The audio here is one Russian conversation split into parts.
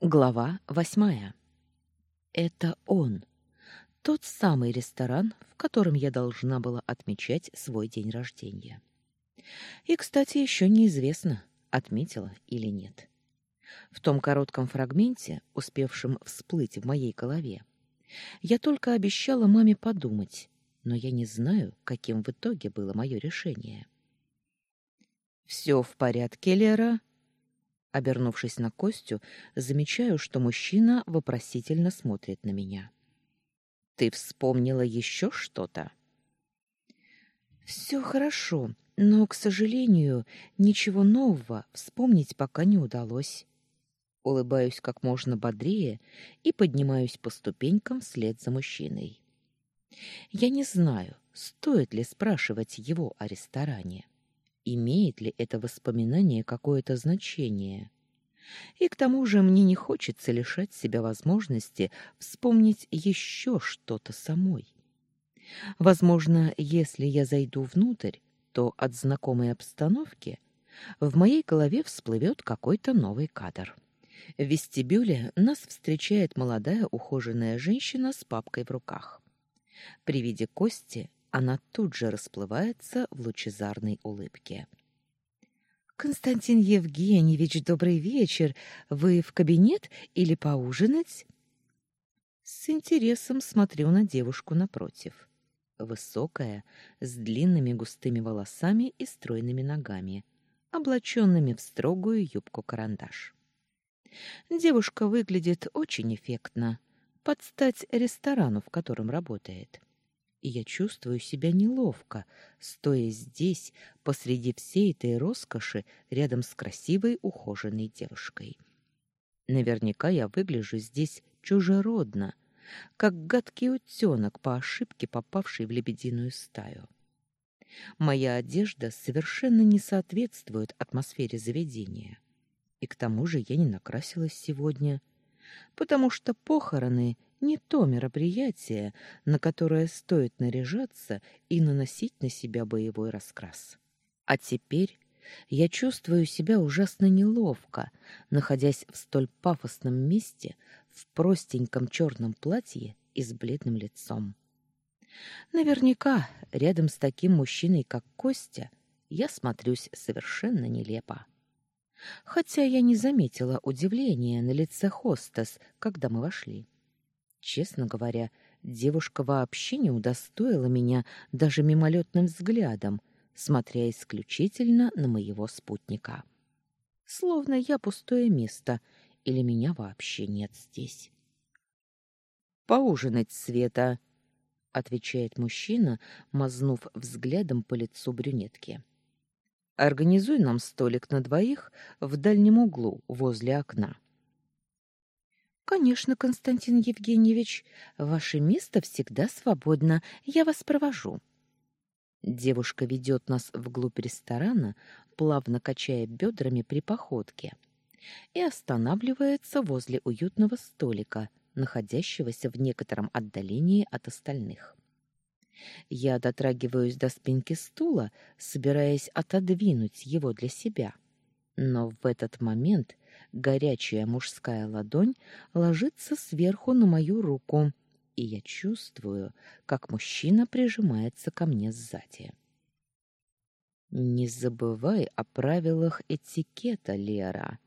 Глава восьмая. Это он. Тот самый ресторан, в котором я должна была отмечать свой день рождения. И, кстати, еще неизвестно, отметила или нет. В том коротком фрагменте, успевшем всплыть в моей голове, я только обещала маме подумать, но я не знаю, каким в итоге было мое решение. «Все в порядке, Лера?» Обернувшись на Костю, замечаю, что мужчина вопросительно смотрит на меня. «Ты вспомнила еще что-то?» «Все хорошо, но, к сожалению, ничего нового вспомнить пока не удалось». Улыбаюсь как можно бодрее и поднимаюсь по ступенькам вслед за мужчиной. Я не знаю, стоит ли спрашивать его о ресторане имеет ли это воспоминание какое-то значение. И к тому же мне не хочется лишать себя возможности вспомнить еще что-то самой. Возможно, если я зайду внутрь, то от знакомой обстановки в моей голове всплывет какой-то новый кадр. В вестибюле нас встречает молодая ухоженная женщина с папкой в руках. При виде Кости она тут же расплывается в лучезарной улыбке. Константин Евгеньевич, добрый вечер. Вы в кабинет или поужинать? С интересом смотрю на девушку напротив. Высокая, с длинными густыми волосами и стройными ногами, облаченными в строгую юбку-карандаш. Девушка выглядит очень эффектно, под стать ресторану, в котором работает и я чувствую себя неловко, стоя здесь, посреди всей этой роскоши, рядом с красивой ухоженной девушкой. Наверняка я выгляжу здесь чужеродно, как гадкий утенок по ошибке попавший в лебединую стаю. Моя одежда совершенно не соответствует атмосфере заведения. И к тому же я не накрасилась сегодня, потому что похороны не то мероприятие, на которое стоит наряжаться и наносить на себя боевой раскрас. А теперь я чувствую себя ужасно неловко, находясь в столь пафосном месте в простеньком черном платье и с бледным лицом. Наверняка рядом с таким мужчиной, как Костя, я смотрюсь совершенно нелепо. Хотя я не заметила удивления на лице хостес, когда мы вошли. Честно говоря, девушка вообще не удостоила меня даже мимолетным взглядом, смотря исключительно на моего спутника. Словно я пустое место, или меня вообще нет здесь. «Поужинать, Света!» — отвечает мужчина, мазнув взглядом по лицу брюнетки. «Организуй нам столик на двоих в дальнем углу возле окна». Конечно, Константин Евгеньевич, ваше место всегда свободно. Я вас провожу. Девушка ведет нас вглубь ресторана, плавно качая бедрами при походке, и останавливается возле уютного столика, находящегося в некотором отдалении от остальных. Я дотрагиваюсь до спинки стула, собираясь отодвинуть его для себя. Но в этот момент Горячая мужская ладонь ложится сверху на мою руку, и я чувствую, как мужчина прижимается ко мне сзади. «Не забывай о правилах этикета, Лера»,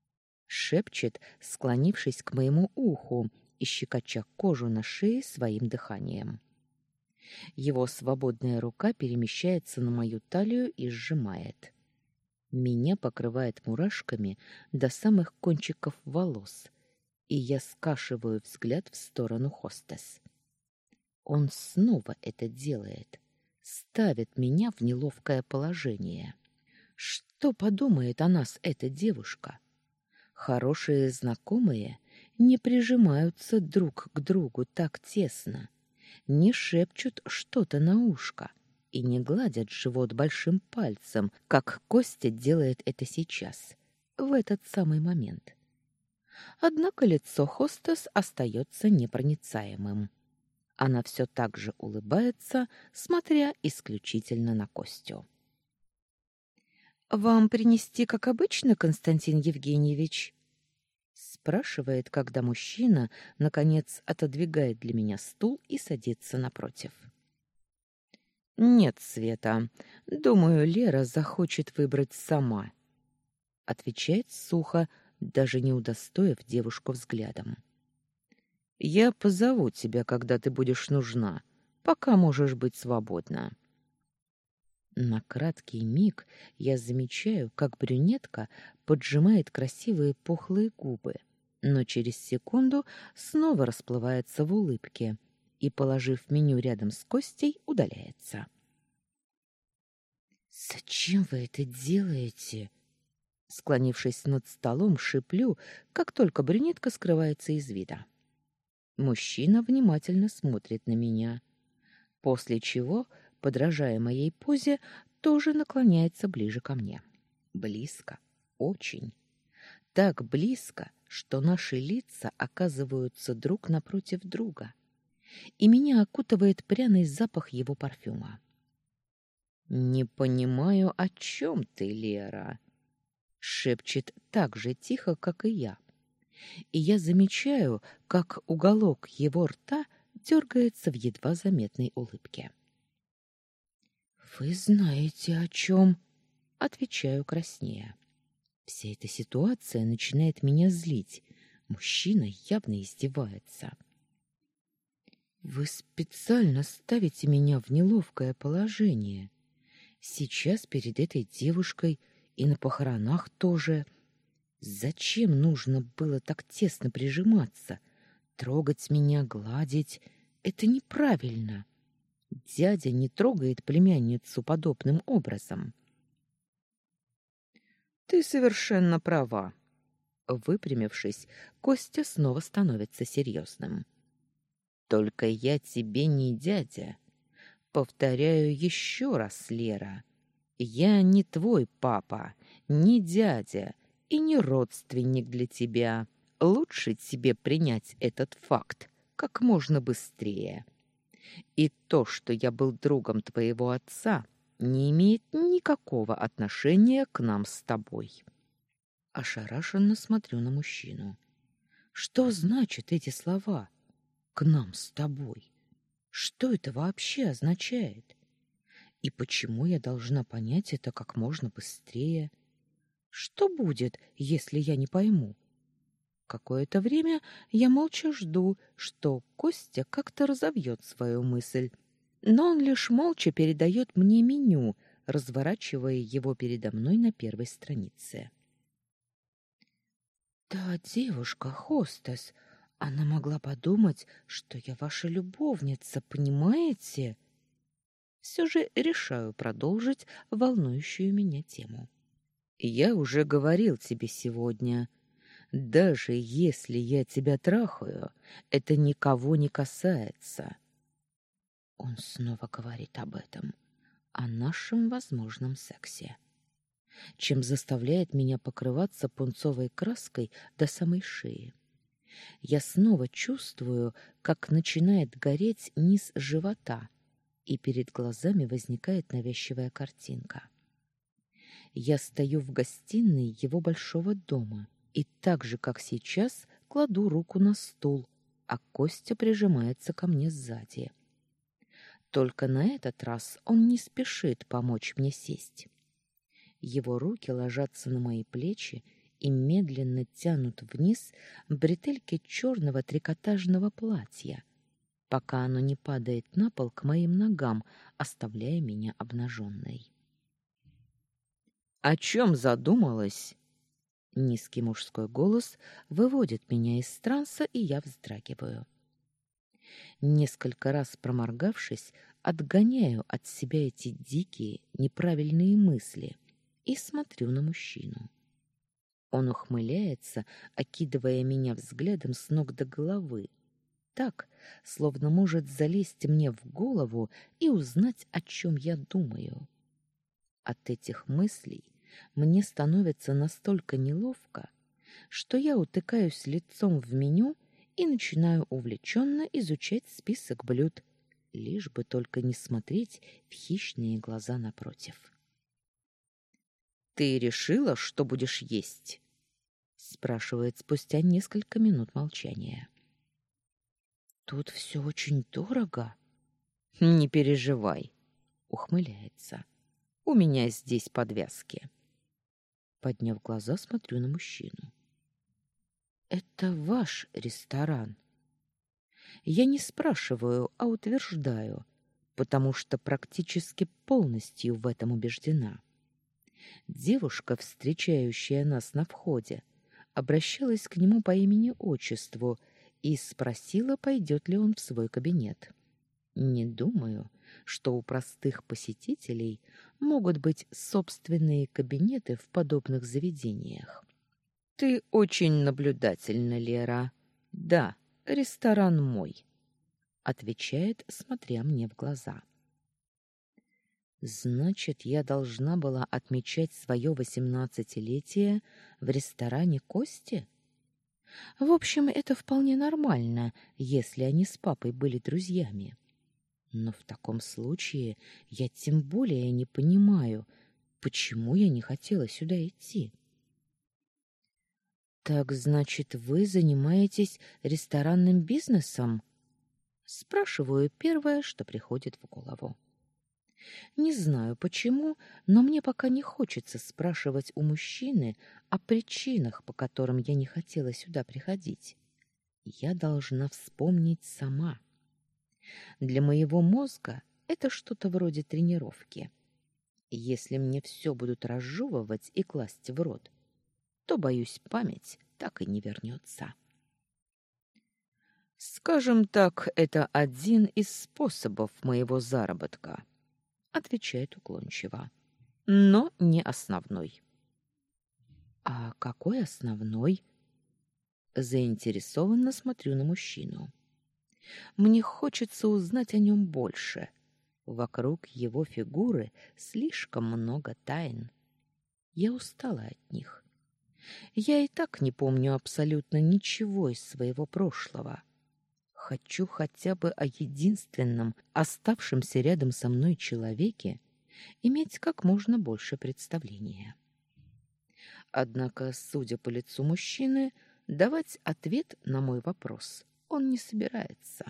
— шепчет, склонившись к моему уху и щекоча кожу на шее своим дыханием. Его свободная рука перемещается на мою талию и сжимает. Меня покрывает мурашками до самых кончиков волос, и я скашиваю взгляд в сторону хостес. Он снова это делает, ставит меня в неловкое положение. Что подумает о нас эта девушка? Хорошие знакомые не прижимаются друг к другу так тесно, не шепчут что-то на ушко и не гладят живот большим пальцем, как Костя делает это сейчас, в этот самый момент. Однако лицо хостес остается непроницаемым. Она все так же улыбается, смотря исключительно на Костю. «Вам принести, как обычно, Константин Евгеньевич?» спрашивает, когда мужчина наконец отодвигает для меня стул и садится напротив. Нет, Света. Думаю, Лера захочет выбрать сама, отвечает сухо, даже не удостоив девушку взглядом. Я позову тебя, когда ты будешь нужна. Пока можешь быть свободна. На краткий миг я замечаю, как брюнетка поджимает красивые пухлые губы, но через секунду снова расплывается в улыбке и, положив меню рядом с Костей, удаляется. «Зачем вы это делаете?» Склонившись над столом, шиплю, как только брюнетка скрывается из вида. Мужчина внимательно смотрит на меня, после чего подражая моей позе, тоже наклоняется ближе ко мне. Близко, очень. Так близко, что наши лица оказываются друг напротив друга. И меня окутывает пряный запах его парфюма. «Не понимаю, о чем ты, Лера?» Шепчет так же тихо, как и я. И я замечаю, как уголок его рта дергается в едва заметной улыбке. Вы знаете о чем?» Отвечаю краснея. Вся эта ситуация начинает меня злить. Мужчина явно издевается. «Вы специально ставите меня в неловкое положение. Сейчас перед этой девушкой и на похоронах тоже. Зачем нужно было так тесно прижиматься? Трогать меня, гладить — это неправильно. Дядя не трогает племянницу подобным образом. Ты совершенно права. Выпрямившись, Костя снова становится серьезным. Только я тебе не дядя. Повторяю еще раз, Лера. Я не твой папа, не дядя и не родственник для тебя. Лучше тебе принять этот факт как можно быстрее. И то, что я был другом твоего отца, не имеет никакого отношения к нам с тобой. Ошарашенно смотрю на мужчину. Что значат эти слова? К нам с тобой. Что это вообще означает? И почему я должна понять это как можно быстрее? Что будет, если я не пойму? Какое-то время я молча жду, что Костя как-то разовьет свою мысль, но он лишь молча передает мне меню, разворачивая его передо мной на первой странице. «Да, девушка, хостес, она могла подумать, что я ваша любовница, понимаете?» Все же решаю продолжить волнующую меня тему. «Я уже говорил тебе сегодня», даже если я тебя трахаю, это никого не касается. Он снова говорит об этом, о нашем возможном сексе, чем заставляет меня покрываться пунцовой краской до самой шеи. Я снова чувствую, как начинает гореть низ живота, и перед глазами возникает навязчивая картинка. Я стою в гостиной его большого дома — и так же, как сейчас, кладу руку на стул, а Костя прижимается ко мне сзади. Только на этот раз он не спешит помочь мне сесть. Его руки ложатся на мои плечи и медленно тянут вниз бретельки черного трикотажного платья, пока оно не падает на пол к моим ногам, оставляя меня обнаженной. «О чем задумалась?» Низкий мужской голос выводит меня из транса, и я вздрагиваю. Несколько раз проморгавшись, отгоняю от себя эти дикие, неправильные мысли и смотрю на мужчину. Он ухмыляется, окидывая меня взглядом с ног до головы, так, словно может залезть мне в голову и узнать, о чем я думаю. От этих мыслей мне становится настолько неловко, что я утыкаюсь лицом в меню и начинаю увлеченно изучать список блюд, лишь бы только не смотреть в хищные глаза напротив. «Ты решила, что будешь есть?» спрашивает спустя несколько минут молчания. Тут все очень дорого. Не переживай, ухмыляется. У меня здесь подвязки. Подняв глаза, смотрю на мужчину. Это ваш ресторан. Я не спрашиваю, а утверждаю, потому что практически полностью в этом убеждена. Девушка, встречающая нас на входе, обращалась к нему по имени-отчеству и спросила, пойдет ли он в свой кабинет. Не думаю, что у простых посетителей могут быть собственные кабинеты в подобных заведениях. Ты очень наблюдательна, Лера. Да, ресторан мой, отвечает, смотря мне в глаза. Значит, я должна была отмечать свое восемнадцатилетие в ресторане Кости? В общем, это вполне нормально, если они с папой были друзьями. Но в таком случае я тем более не понимаю, почему я не хотела сюда идти. Так значит, вы занимаетесь ресторанным бизнесом? спрашиваю первое, что приходит в голову. Не знаю почему, но мне пока не хочется спрашивать у мужчины о причинах, по которым я не хотела сюда приходить. Я должна вспомнить сама. Для моего мозга это что-то вроде тренировки. Если мне все будут разжевывать и класть в рот, то, боюсь, память так и не вернется. Скажем так, это один из способов моего заработка отвечает уклончиво. Но не основной. А какой основной? Заинтересованно смотрю на мужчину. Мне хочется узнать о нем больше. Вокруг его фигуры слишком много тайн. Я устала от них. Я и так не помню абсолютно ничего из своего прошлого. Хочу хотя бы о единственном, оставшемся рядом со мной человеке, иметь как можно больше представления. Однако, судя по лицу мужчины, давать ответ на мой вопрос он не собирается.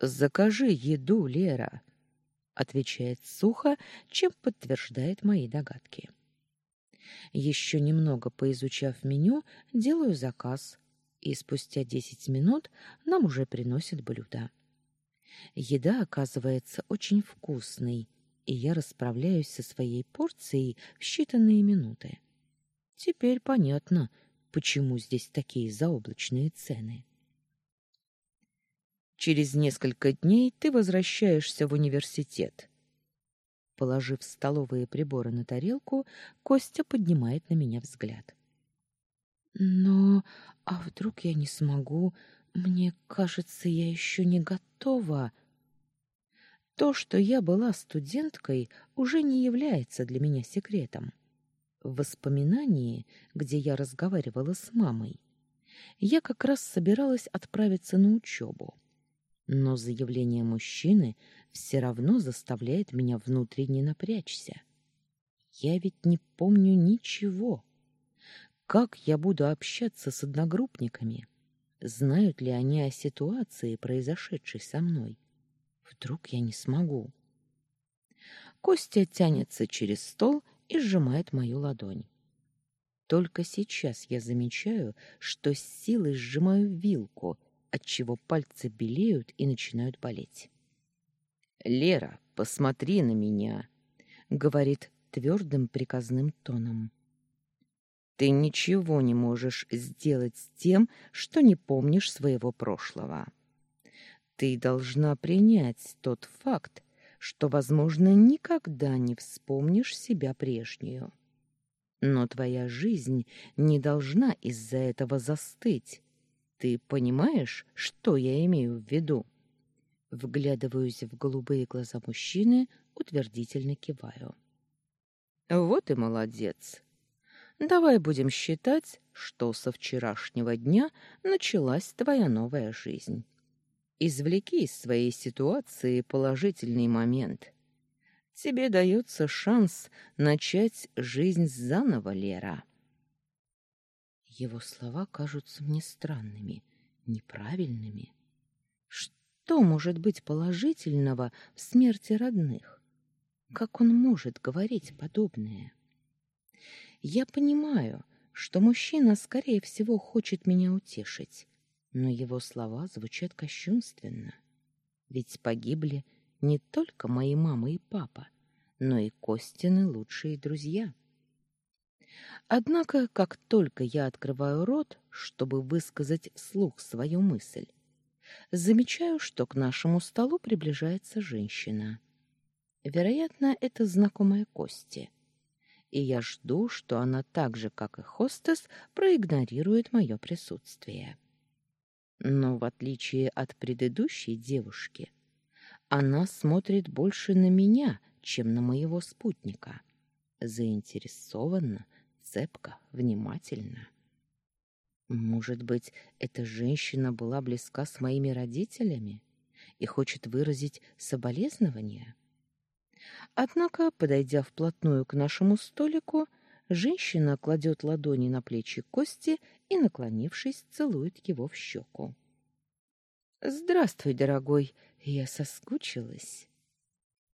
«Закажи еду, Лера», — отвечает сухо, чем подтверждает мои догадки. Еще немного поизучав меню, делаю заказ, и спустя десять минут нам уже приносят блюда. Еда оказывается очень вкусной, и я расправляюсь со своей порцией в считанные минуты. Теперь понятно, почему здесь такие заоблачные цены. Через несколько дней ты возвращаешься в университет. Положив столовые приборы на тарелку, Костя поднимает на меня взгляд. Но а вдруг я не смогу? Мне кажется, я еще не готова. То, что я была студенткой, уже не является для меня секретом. В воспоминании, где я разговаривала с мамой, я как раз собиралась отправиться на учебу. Но заявление мужчины все равно заставляет меня внутренне напрячься. Я ведь не помню ничего. Как я буду общаться с одногруппниками? Знают ли они о ситуации, произошедшей со мной? Вдруг я не смогу? Костя тянется через стол и сжимает мою ладонь. Только сейчас я замечаю, что с силой сжимаю вилку, отчего пальцы белеют и начинают болеть. «Лера, посмотри на меня», — говорит твердым приказным тоном. Ты ничего не можешь сделать с тем, что не помнишь своего прошлого. Ты должна принять тот факт, что, возможно, никогда не вспомнишь себя прежнюю. Но твоя жизнь не должна из-за этого застыть. Ты понимаешь, что я имею в виду? Вглядываюсь в голубые глаза мужчины, утвердительно киваю. Вот и молодец. Давай будем считать, что со вчерашнего дня началась твоя новая жизнь. Извлеки из своей ситуации положительный момент. Тебе дается шанс начать жизнь заново, Лера. Его слова кажутся мне странными, неправильными. Что может быть положительного в смерти родных? Как он может говорить подобное? Я понимаю, что мужчина, скорее всего, хочет меня утешить, но его слова звучат кощунственно. Ведь погибли не только мои мама и папа, но и Костины лучшие друзья. Однако, как только я открываю рот, чтобы высказать вслух свою мысль, замечаю, что к нашему столу приближается женщина. Вероятно, это знакомая Кости. И я жду, что она так же, как и хостес, проигнорирует мое присутствие. Но в отличие от предыдущей девушки, она смотрит больше на меня, чем на моего спутника. Заинтересованно, цепко, внимательно. Может быть, эта женщина была близка с моими родителями и хочет выразить соболезнования? Однако, подойдя вплотную к нашему столику, женщина кладет ладони на плечи Кости и, наклонившись, целует его в щеку. «Здравствуй, дорогой, я соскучилась».